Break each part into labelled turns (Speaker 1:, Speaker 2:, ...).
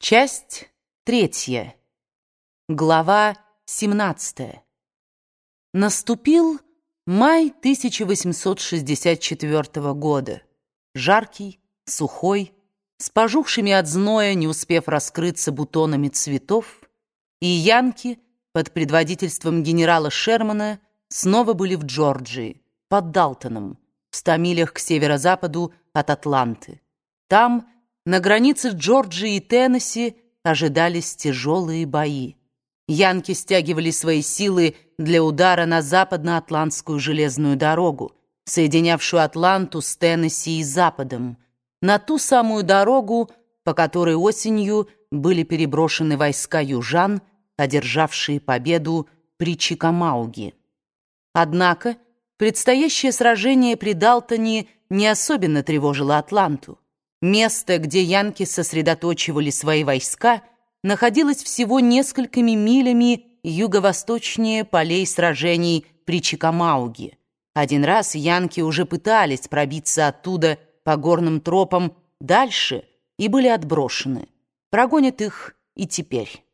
Speaker 1: Часть третья. Глава 17. Наступил май 1864 года. Жаркий, сухой, с пожухшими от зноя, не успев раскрыться бутонами цветов, и янки под предводительством генерала Шермана снова были в Джорджии, под Далтоном, в ста милях к северо-западу от Атланты. Там на границе Джорджии и Теннесси ожидались тяжелые бои. Янки стягивали свои силы для удара на западно-атлантскую железную дорогу, соединявшую Атланту с Теннесси и Западом, на ту самую дорогу, по которой осенью были переброшены войска южан, одержавшие победу при Чикамауге. Однако предстоящее сражение при Далтоне не особенно тревожило Атланту. Место, где янки сосредоточивали свои войска, находилось всего несколькими милями юго-восточнее полей сражений при Чикамауге. Один раз янки уже пытались пробиться оттуда по горным тропам дальше и были отброшены. Прогонят их и теперь.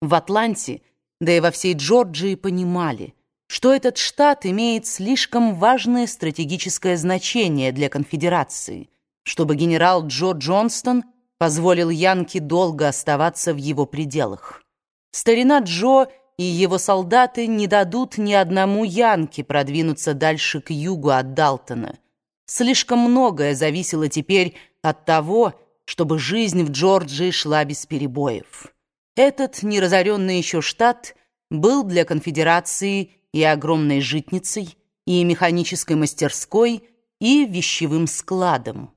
Speaker 1: В Атланте, да и во всей Джорджии понимали, что этот штат имеет слишком важное стратегическое значение для конфедерации – чтобы генерал Джо Джонстон позволил Янке долго оставаться в его пределах. Старина Джо и его солдаты не дадут ни одному Янке продвинуться дальше к югу от Далтона. Слишком многое зависело теперь от того, чтобы жизнь в Джорджии шла без перебоев. Этот неразоренный еще штат был для конфедерации и огромной житницей, и механической мастерской, и вещевым складом.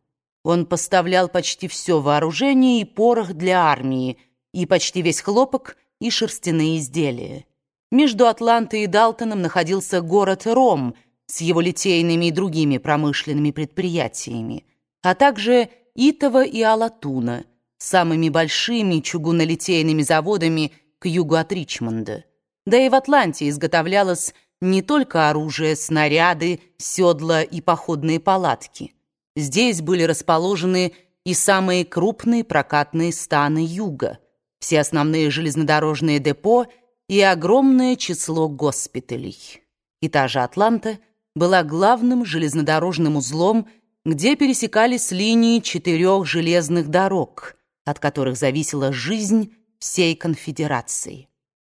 Speaker 1: Он поставлял почти все вооружение и порох для армии, и почти весь хлопок и шерстяные изделия. Между Атлантой и Далтоном находился город Ром с его литейными и другими промышленными предприятиями, а также Итова и Алатуна, самыми большими чугунолитейными заводами к югу от Ричмонда. Да и в Атланте изготовлялось не только оружие, снаряды, седла и походные палатки – Здесь были расположены и самые крупные прокатные станы юга, все основные железнодорожные депо и огромное число госпиталей. И та же Атланта была главным железнодорожным узлом, где пересекались линии четырех железных дорог, от которых зависела жизнь всей конфедерации.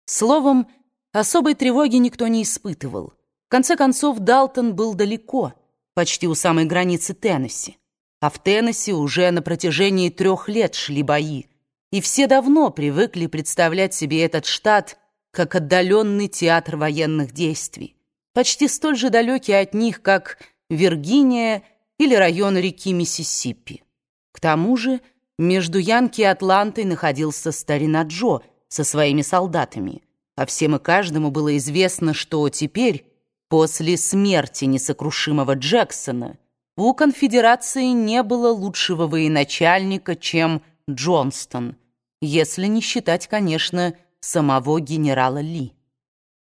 Speaker 1: Словом, особой тревоги никто не испытывал. В конце концов, Далтон был далеко — почти у самой границы Теннесси. А в Теннесси уже на протяжении трех лет шли бои, и все давно привыкли представлять себе этот штат как отдаленный театр военных действий, почти столь же далекий от них, как Виргиния или район реки Миссисипи. К тому же между Янки и Атлантой находился старина Джо со своими солдатами, а всем и каждому было известно, что теперь После смерти несокрушимого Джексона у конфедерации не было лучшего военачальника, чем Джонстон, если не считать, конечно, самого генерала Ли.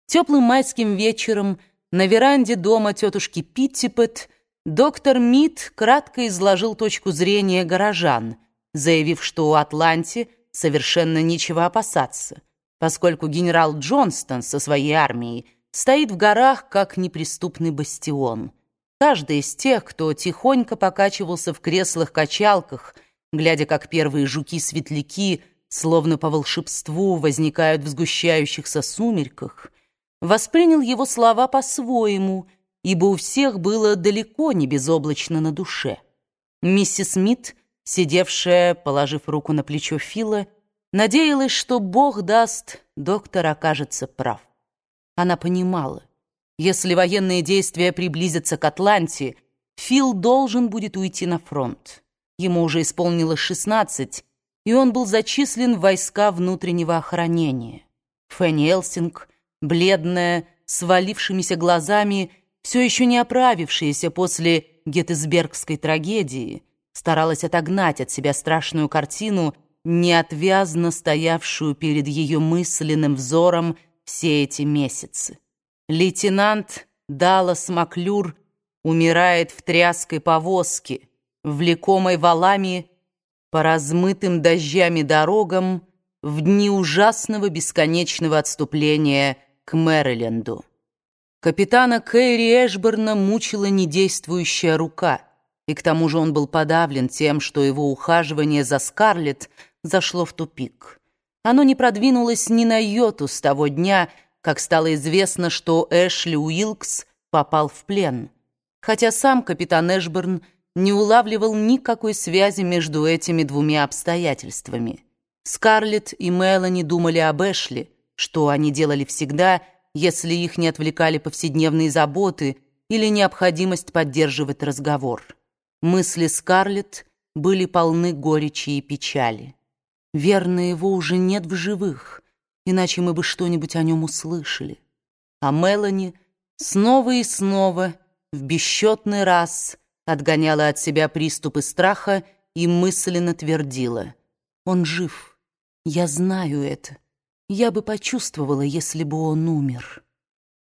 Speaker 1: Теплым майским вечером на веранде дома тетушки Питтипет доктор Мид кратко изложил точку зрения горожан, заявив, что у Атланти совершенно нечего опасаться, поскольку генерал Джонстон со своей армией стоит в горах, как неприступный бастион. Каждый из тех, кто тихонько покачивался в креслах-качалках, глядя, как первые жуки-светляки, словно по волшебству, возникают в сгущающихся сумерках, воспринял его слова по-своему, ибо у всех было далеко не безоблачно на душе. Миссис Смит, сидевшая, положив руку на плечо Фила, надеялась, что Бог даст, доктор окажется прав. Она понимала, если военные действия приблизятся к Атланте, Фил должен будет уйти на фронт. Ему уже исполнилось 16, и он был зачислен в войска внутреннего охранения. Фенни Элсинг, бледная, с валившимися глазами, все еще не оправившаяся после геттесбергской трагедии, старалась отогнать от себя страшную картину, неотвязно стоявшую перед ее мысленным взором все эти месяцы. Лейтенант Даллас Маклюр умирает в тряской повозке, влекомой валами по размытым дождями дорогам в дни ужасного бесконечного отступления к Мэриленду. Капитана Кэрри Эшборна мучила недействующая рука, и к тому же он был подавлен тем, что его ухаживание за Скарлетт зашло в тупик. Оно не продвинулось ни на йоту с того дня, как стало известно, что Эшли Уилкс попал в плен, хотя сам капитан Эшборн не улавливал никакой связи между этими двумя обстоятельствами. Скарлетт и Мелани думали об Эшли, что они делали всегда, если их не отвлекали повседневные заботы или необходимость поддерживать разговор. Мысли Скарлетт были полны горечи и печали. Верно, его уже нет в живых, иначе мы бы что-нибудь о нем услышали. А Мелани снова и снова, в бесчетный раз, отгоняла от себя приступы страха и мысленно твердила. «Он жив. Я знаю это. Я бы почувствовала, если бы он умер».